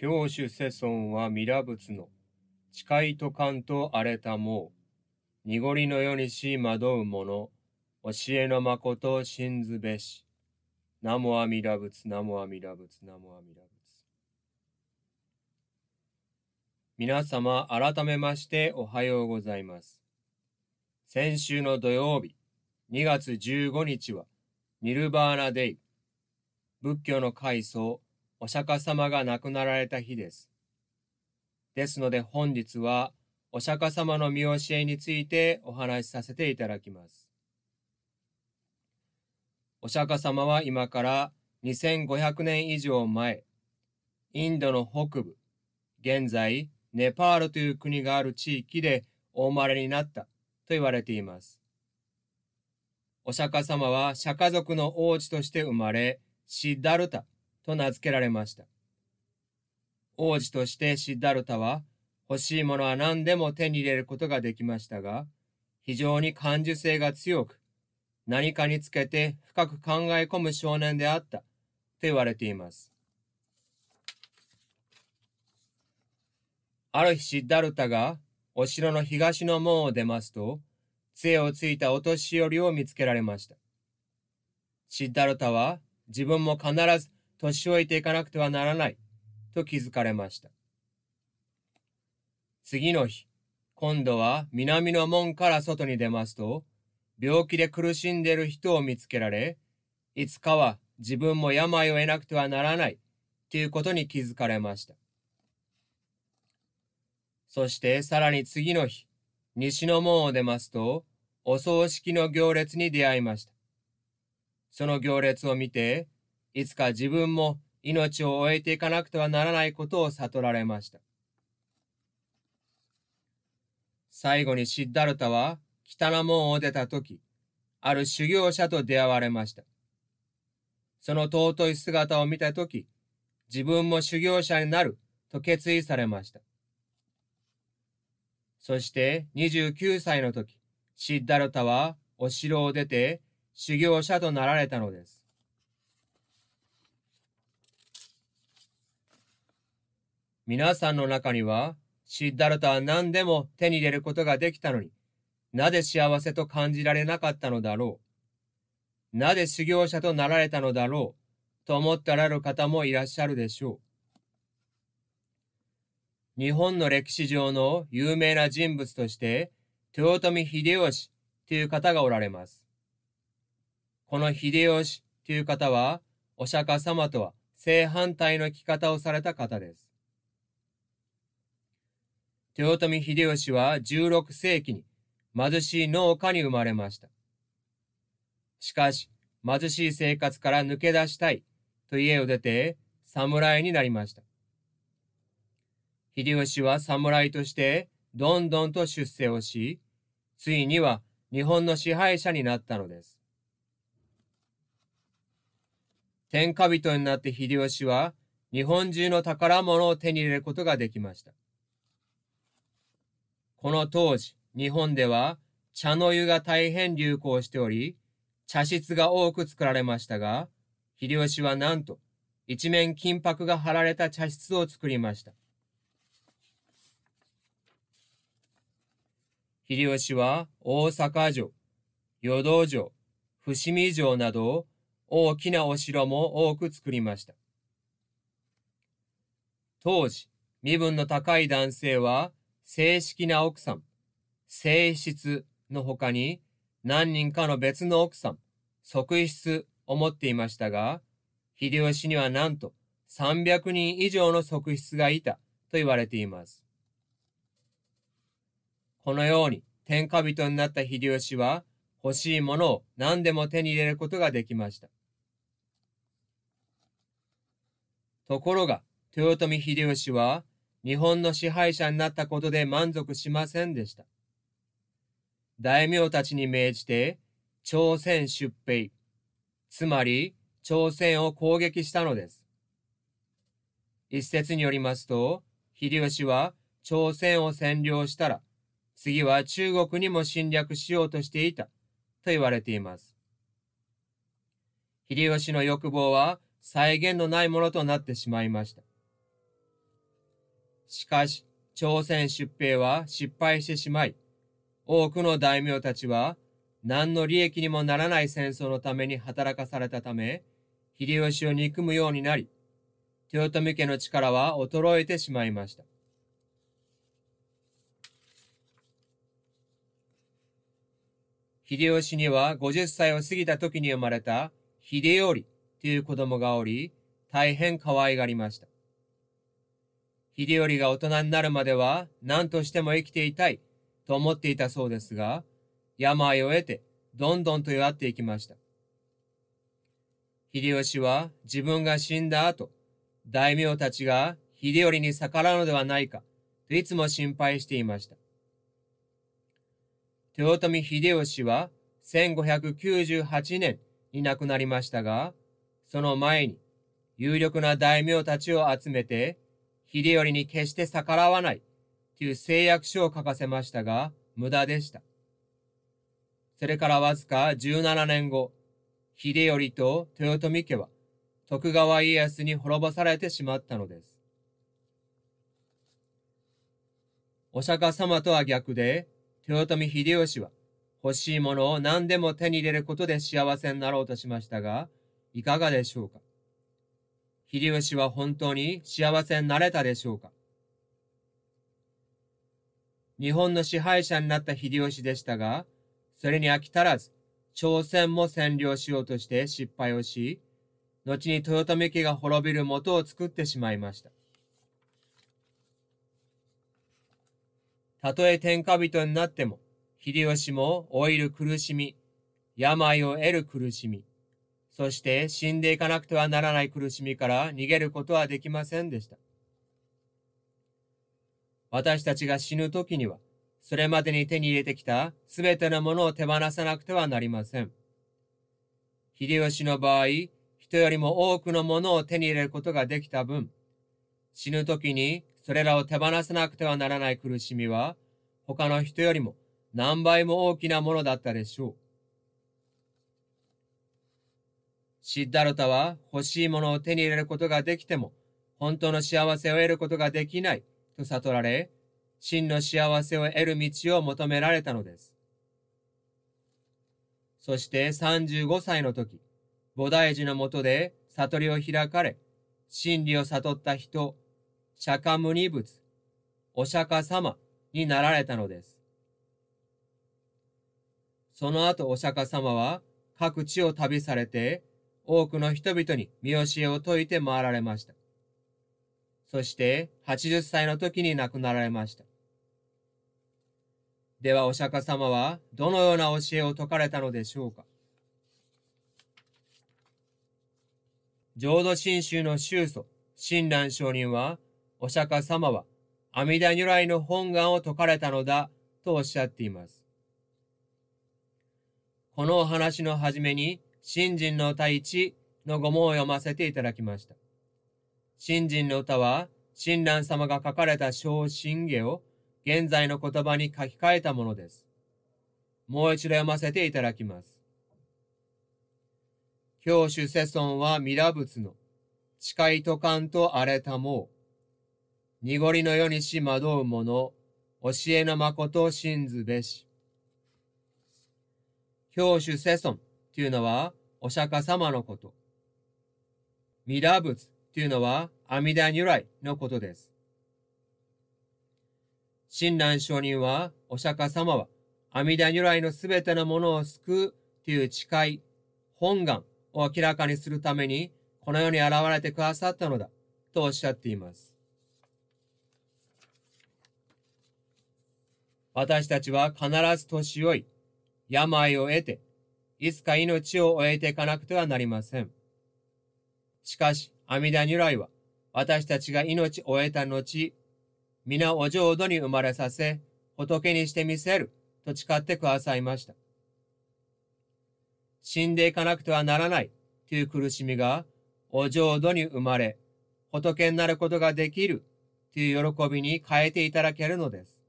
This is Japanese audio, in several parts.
教主世尊は皆仏の、誓いと感と荒れたもう、濁りの世にし惑う者、教えの誠を信ずべし。ナモアミラ仏、ナモアミラ仏、ナモアミラ仏。皆様、改めましておはようございます。先週の土曜日、2月15日は、ニルバーナデイ、仏教の階層、お釈迦様が亡くなられた日です。ですので本日はお釈迦様の見教えについてお話しさせていただきます。お釈迦様は今から2500年以上前、インドの北部、現在ネパールという国がある地域でお生まれになったと言われています。お釈迦様は釈迦族の王子として生まれ、シッダルタと名付けられました。王子としてシッダルタは欲しいものは何でも手に入れることができましたが、非常に感受性が強く、何かにつけて深く考え込む少年であったと言われています。ある日シッダルタがお城の東の門を出ますと、杖をついたお年寄りを見つけられました。シッダルタは自分も必ず年老いていかなくてはならないと気づかれました。次の日、今度は南の門から外に出ますと、病気で苦しんでいる人を見つけられ、いつかは自分も病を得なくてはならないということに気づかれました。そしてさらに次の日、西の門を出ますと、お葬式の行列に出会いました。その行列を見て、いつか自分も命を終えていかなくてはならないことを悟られました。最後にシッダルタは北の門を出た時、ある修行者と出会われました。その尊い姿を見た時、自分も修行者になると決意されました。そして29歳の時、シッダルタはお城を出て修行者となられたのです。皆さんの中には、シッダルタは何でも手に入れることができたのに、なぜ幸せと感じられなかったのだろう。なぜ修行者となられたのだろう。と思っておられる方もいらっしゃるでしょう。日本の歴史上の有名な人物として、豊臣秀吉という方がおられます。この秀吉という方は、お釈迦様とは正反対の生き方をされた方です。豊臣秀吉は16世紀に貧しい農家に生まれました。しかし、貧しい生活から抜け出したいと家を出て侍になりました。秀吉は侍としてどんどんと出世をし、ついには日本の支配者になったのです。天下人になって秀吉は日本中の宝物を手に入れることができました。この当時、日本では茶の湯が大変流行しており、茶室が多く作られましたが、秀吉はなんと一面金箔が貼られた茶室を作りました。秀吉は大阪城、淀城、伏見城など大きなお城も多く作りました。当時、身分の高い男性は正式な奥さん、正室の他に何人かの別の奥さん、側室を持っていましたが、秀吉にはなんと300人以上の側室がいたと言われています。このように天下人になった秀吉は欲しいものを何でも手に入れることができました。ところが、豊臣秀吉は日本の支配者になったことで満足しませんでした。大名たちに命じて、朝鮮出兵、つまり朝鮮を攻撃したのです。一説によりますと、秀吉は朝鮮を占領したら、次は中国にも侵略しようとしていたと言われています。秀吉の欲望は再現のないものとなってしまいました。しかし、朝鮮出兵は失敗してしまい、多くの大名たちは何の利益にもならない戦争のために働かされたため、秀吉を憎むようになり、豊臣家の力は衰えてしまいました。秀吉には50歳を過ぎた時に生まれた秀頼という子供がおり、大変可愛がりました。秀頼が大人になるまでは何としても生きていたいと思っていたそうですが、病を得てどんどんと弱っていきました。秀吉は自分が死んだ後、大名たちが秀頼に逆らうのではないかといつも心配していました。豊臣秀吉は1598年に亡くなりましたが、その前に有力な大名たちを集めて、秀頼に決して逆らわないという誓約書を書かせましたが、無駄でした。それからわずか17年後、秀頼と豊臣家は徳川家康に滅ぼされてしまったのです。お釈迦様とは逆で、豊臣秀吉は欲しいものを何でも手に入れることで幸せになろうとしましたが、いかがでしょうか？秀吉は本当に幸せになれたでしょうか？日本の支配者になった秀吉でしたが、それに飽き足らず、朝鮮も占領しようとして失敗をし、後に豊臣家が滅びる元を作ってしまいました。たとえ天下人になっても、秀吉も老いる苦しみ、病を得る苦しみ、そして死んでいかなくてはならない苦しみから逃げることはできませんでした。私たちが死ぬ時には、それまでに手に入れてきたすべてのものを手放さなくてはなりません。秀吉の場合、人よりも多くのものを手に入れることができた分、死ぬ時にそれらを手放さなくてはならない苦しみは、他の人よりも何倍も大きなものだったでしょう。シッダルタは欲しいものを手に入れることができても、本当の幸せを得ることができないと悟られ、真の幸せを得る道を求められたのです。そして35歳の時、菩提寺のもとで悟りを開かれ、真理を悟った人、釈迦無二仏、お釈迦様になられたのです。その後お釈迦様は各地を旅されて、多くの人々に見教えを説いて回られました。そして80歳の時に亡くなられました。ではお釈迦様はどのような教えを説かれたのでしょうか？浄土真宗の宗祖、親鸞上人はお釈迦様は阿弥陀如来の本願を説かれたのだとおっしゃっています。このお話の初めに、新人の歌一の語問を読ませていただきました。新人の歌は、親鸞様が書かれた小信下を現在の言葉に書き換えたものです。もう一度読ませていただきます。教主世尊はミラ仏の、誓いと感と荒れたもう、濁りの世にし惑う者、教えの誠を信ずべし。教主世尊というのはお釈迦様のこと。ミラ仏というのは阿弥陀如来のことです。親鸞上人はお釈迦様は阿弥陀如来のすべてのものを救うという誓い、本願を明らかにするためにこの世に現れてくださったのだとおっしゃっています。私たちは必ず年老い、病を得て、いつか命を終えていかなくてはなりません。しかし、阿弥陀如来は、私たちが命を終えた後、皆お浄土に生まれさせ、仏にしてみせる、と誓ってくださいました。死んでいかなくてはならないという苦しみが、お浄土に生まれ、仏になることができるという喜びに変えていただけるのです。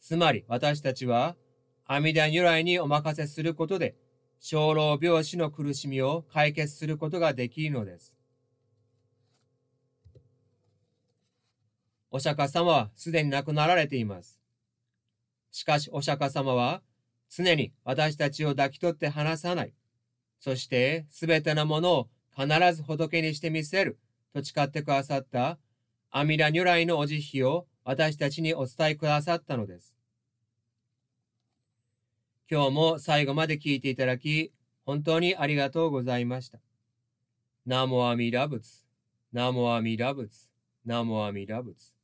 つまり私たちは阿弥陀如来にお任せすることで、生老病死の苦しみを解決することができるのです。お釈迦様はすでに亡くなられています。しかしお釈迦様は常に私たちを抱き取って離さない。そしてすべてのものを必ず仏にしてみせると誓ってくださった阿弥陀如来のお慈悲を私たちにお伝えくださったのです。今日も最後まで聞いていただき、本当にありがとうございました。ナモアミラブツ、ナモアミラブツ、ナモアミラブツ。